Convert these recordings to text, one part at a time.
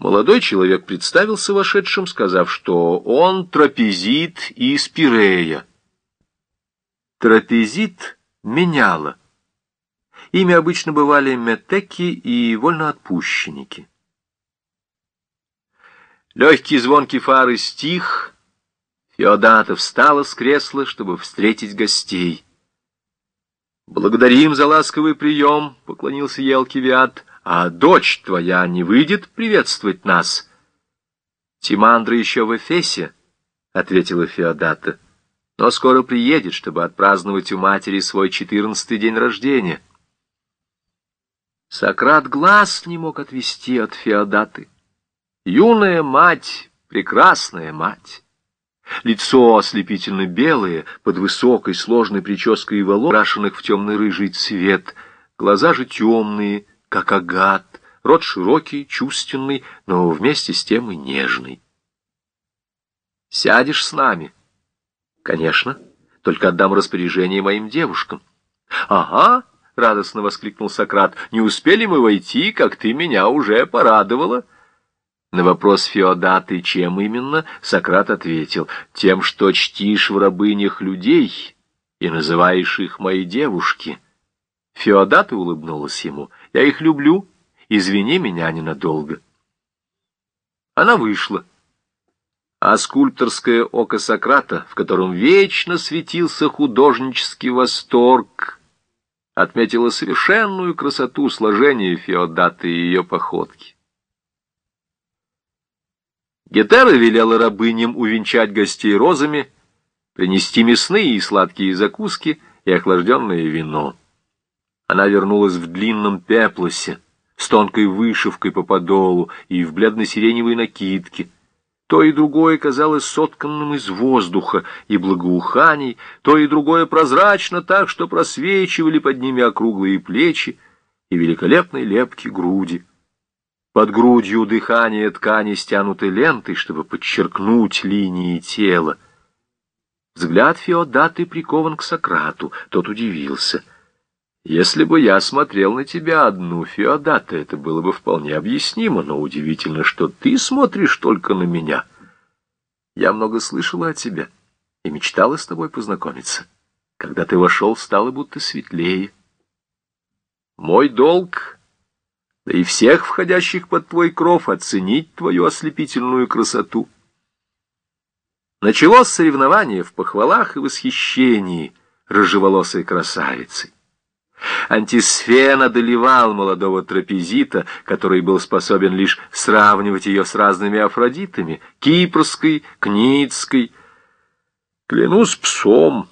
Молодой человек представился вошедшим, сказав, что он трапезит из Пирея. Трапезит меняло. Ими обычно бывали метеки и вольноотпущенники. Легкий звонкий фары стих, Феодата встала с кресла, чтобы встретить гостей. «Благодарим за ласковый прием», — поклонился Елкивиад, — «а дочь твоя не выйдет приветствовать нас?» «Тимандра еще в Эфесе», — ответила Феодата, — «но скоро приедет, чтобы отпраздновать у матери свой четырнадцатый день рождения». Сократ глаз не мог отвести от Феодаты. Юная мать, прекрасная мать. Лицо ослепительно белое, под высокой сложной прической и волос, крашенных в темный рыжий цвет. Глаза же темные, как агат, рот широкий, чувственный, но вместе с тем и нежный. «Сядешь с нами?» «Конечно, только отдам распоряжение моим девушкам». «Ага!» — радостно воскликнул Сократ. «Не успели мы войти, как ты меня уже порадовала». На вопрос Феодаты, чем именно, Сократ ответил, тем, что чтишь в рабынях людей и называешь их мои девушки. Феодата улыбнулась ему, я их люблю, извини меня ненадолго. Она вышла. А скульпторское око Сократа, в котором вечно светился художнический восторг, отметило совершенную красоту сложения Феодаты и ее походки. Гетера велела рабыням увенчать гостей розами, принести мясные и сладкие закуски и охлажденное вино. Она вернулась в длинном пеплосе, с тонкой вышивкой по подолу и в бледно-сиреневой накидке. То и другое казалось сотканным из воздуха и благоуханий, то и другое прозрачно так, что просвечивали под ними округлые плечи и великолепные лепки груди. Под грудью дыхание ткани стянуты лентой, чтобы подчеркнуть линии тела. Взгляд Феодаты прикован к Сократу. Тот удивился. «Если бы я смотрел на тебя одну, Феодата, это было бы вполне объяснимо, но удивительно, что ты смотришь только на меня. Я много слышала о тебе и мечтала с тобой познакомиться. Когда ты вошел, стало будто светлее. Мой долг да и всех входящих под твой кров оценить твою ослепительную красоту. Началось соревнование в похвалах и восхищении рыжеволосой красавицей. Антисфен одолевал молодого трапезита, который был способен лишь сравнивать ее с разными афродитами, кипрской, кницкой. Клянусь псом,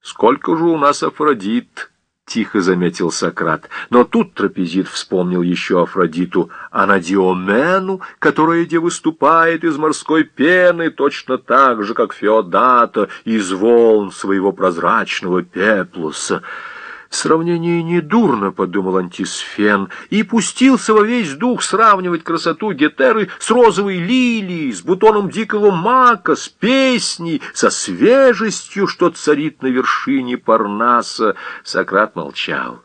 сколько же у нас афродит, — тихо заметил Сократ. Но тут трапезит вспомнил еще Афродиту Анадиомену, которая где выступает из морской пены, точно так же, как Феодата, из волн своего прозрачного пеплуса. Сравнение недурно, — подумал Антисфен, и пустился во весь дух сравнивать красоту Гетеры с розовой лилией, с бутоном дикого мака, с песней, со свежестью, что царит на вершине Парнаса. Сократ молчал.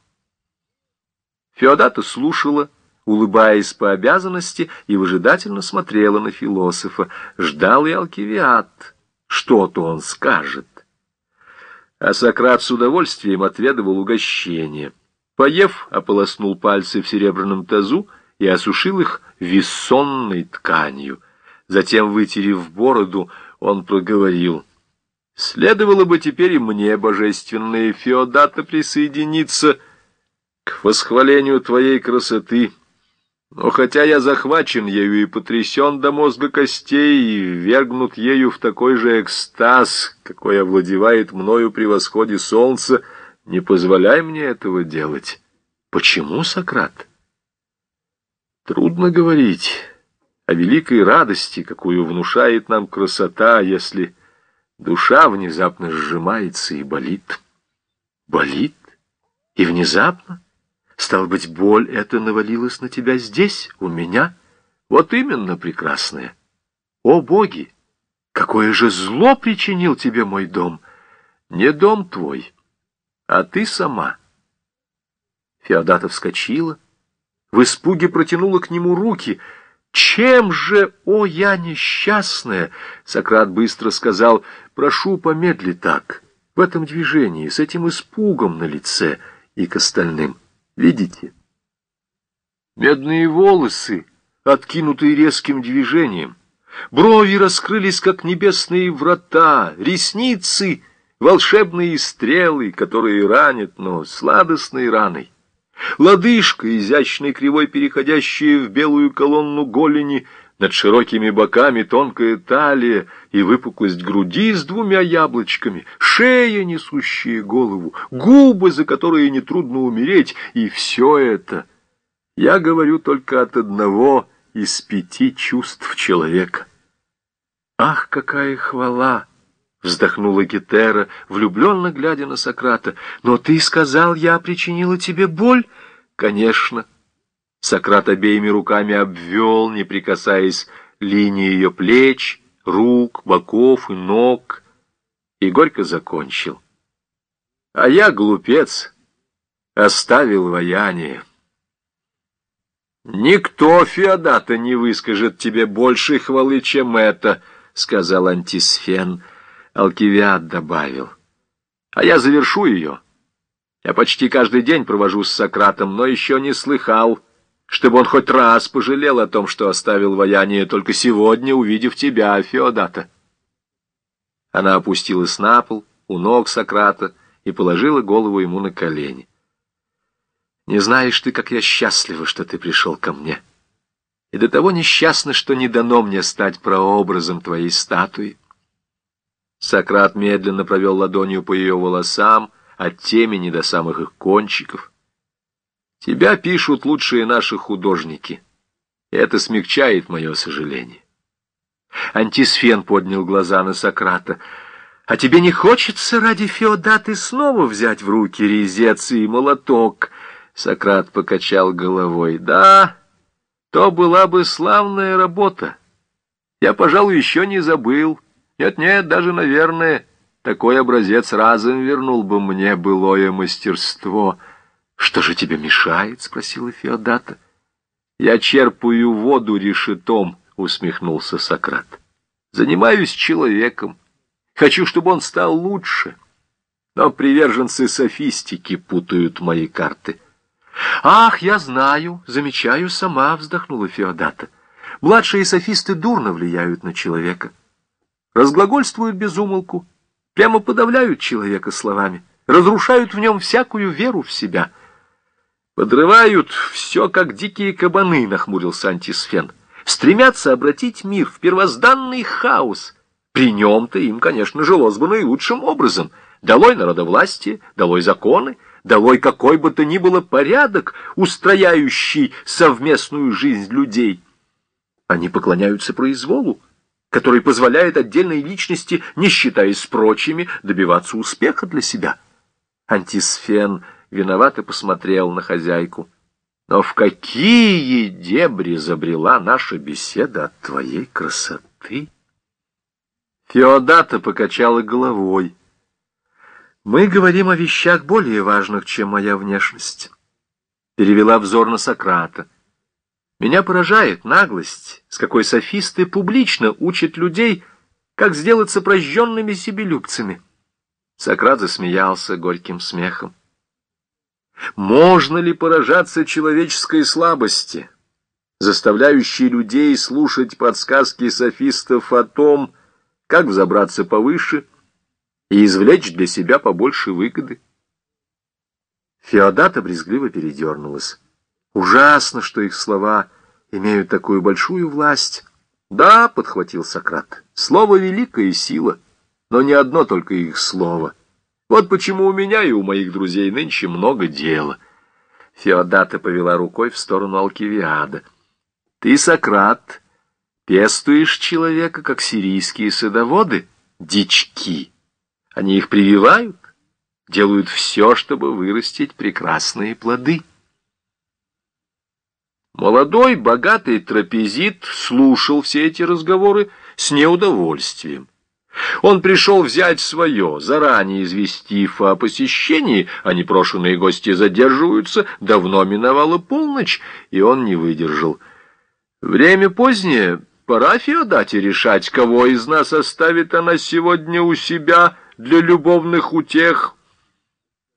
Феодата слушала, улыбаясь по обязанности, и выжидательно смотрела на философа. Ждал и Алкивиад. Что-то он скажет а Сократ с удовольствием отведывал угощение. Поев, ополоснул пальцы в серебряном тазу и осушил их вессонной тканью. Затем, вытерев бороду, он проговорил. «Следовало бы теперь и мне, божественная Феодата, присоединиться к восхвалению твоей красоты». Но хотя я захвачен ею и потрясен до мозга костей, и вергнут ею в такой же экстаз, какой овладевает мною при восходе солнца, не позволяй мне этого делать. Почему, Сократ? Трудно говорить о великой радости, какую внушает нам красота, если душа внезапно сжимается и болит. Болит? И внезапно? Стал быть, боль эта навалилась на тебя здесь, у меня? Вот именно, прекрасная. О, боги! Какое же зло причинил тебе мой дом! Не дом твой, а ты сама. Феодата вскочила, в испуге протянула к нему руки. Чем же, о, я несчастная, Сократ быстро сказал, прошу, помедли так, в этом движении, с этим испугом на лице и к остальным. Видите? Медные волосы, откинутые резким движением, брови раскрылись, как небесные врата, ресницы — волшебные стрелы, которые ранят, но сладостной раной. Лодыжка, изящной кривой переходящая в белую колонну голени, над широкими боками тонкая талия и выпуклость груди с двумя яблочками, шея, несущая голову, губы, за которые нетрудно умереть, и все это, я говорю только от одного из пяти чувств человека. Ах, какая хвала! Вздохнула Гетера, влюбленно глядя на Сократа. «Но ты сказал, я причинила тебе боль?» «Конечно». Сократ обеими руками обвел, не прикасаясь линии ее плеч, рук, боков и ног, и горько закончил. «А я, глупец, оставил вояние». «Никто, Феодата, не выскажет тебе большей хвалы, чем это», — сказал Антисфен, — Алкивиад добавил. А я завершу ее. Я почти каждый день провожу с Сократом, но еще не слыхал, чтобы он хоть раз пожалел о том, что оставил вояние только сегодня, увидев тебя, Феодата. Она опустилась на пол у ног Сократа и положила голову ему на колени. «Не знаешь ты, как я счастлива, что ты пришел ко мне, и до того несчастна, что не дано мне стать прообразом твоей статуи». Сократ медленно провел ладонью по ее волосам, от темени до самых их кончиков. Тебя пишут лучшие наши художники. Это смягчает мое сожаление. Антисфен поднял глаза на Сократа. «А тебе не хочется ради Феодаты снова взять в руки резец и молоток?» Сократ покачал головой. «Да, то была бы славная работа. Я, пожалуй, еще не забыл». Нет-нет, даже, наверное, такой образец разом вернул бы мне былое мастерство. Что же тебе мешает? — спросила Феодата. Я черпаю воду решетом, — усмехнулся Сократ. Занимаюсь человеком. Хочу, чтобы он стал лучше. Но приверженцы софистики путают мои карты. «Ах, я знаю, замечаю сама», — вздохнула Феодата. «Младшие софисты дурно влияют на человека» разглагольствуют без умолку, прямо подавляют человека словами, разрушают в нем всякую веру в себя. Подрывают все, как дикие кабаны, нахмурился антисфен. Стремятся обратить мир в первозданный хаос. При нем-то им, конечно, жилось бы наилучшим образом. Долой народовластие, долой законы, долой какой бы то ни было порядок, устрояющий совместную жизнь людей. Они поклоняются произволу, который позволяет отдельной личности, не считаясь с прочими, добиваться успеха для себя. Антисфен виновато посмотрел на хозяйку. Но в какие дебри забрела наша беседа от твоей красоты? Феодата покачала головой. Мы говорим о вещах более важных, чем моя внешность. Перевела взор на Сократа. Меня поражает наглость, с какой софисты публично учат людей, как сделаться прожженными себелюбцами. Сократ засмеялся горьким смехом. Можно ли поражаться человеческой слабости, заставляющей людей слушать подсказки софистов о том, как взобраться повыше и извлечь для себя побольше выгоды? Феодата брезгливо передернулась. Ужасно, что их слова имеют такую большую власть. Да, подхватил Сократ, слово — великая сила, но не одно только их слово. Вот почему у меня и у моих друзей нынче много дела. Феодата повела рукой в сторону Алкивиада. Ты, Сократ, пестуешь человека, как сирийские садоводы, дички. Они их прививают, делают все, чтобы вырастить прекрасные плоды. Молодой, богатый трапезит слушал все эти разговоры с неудовольствием. Он пришел взять свое, заранее известив о посещении, а непрошенные гости задерживаются, давно миновала полночь, и он не выдержал. Время позднее, пора Феодате решать, кого из нас оставит она сегодня у себя для любовных утех,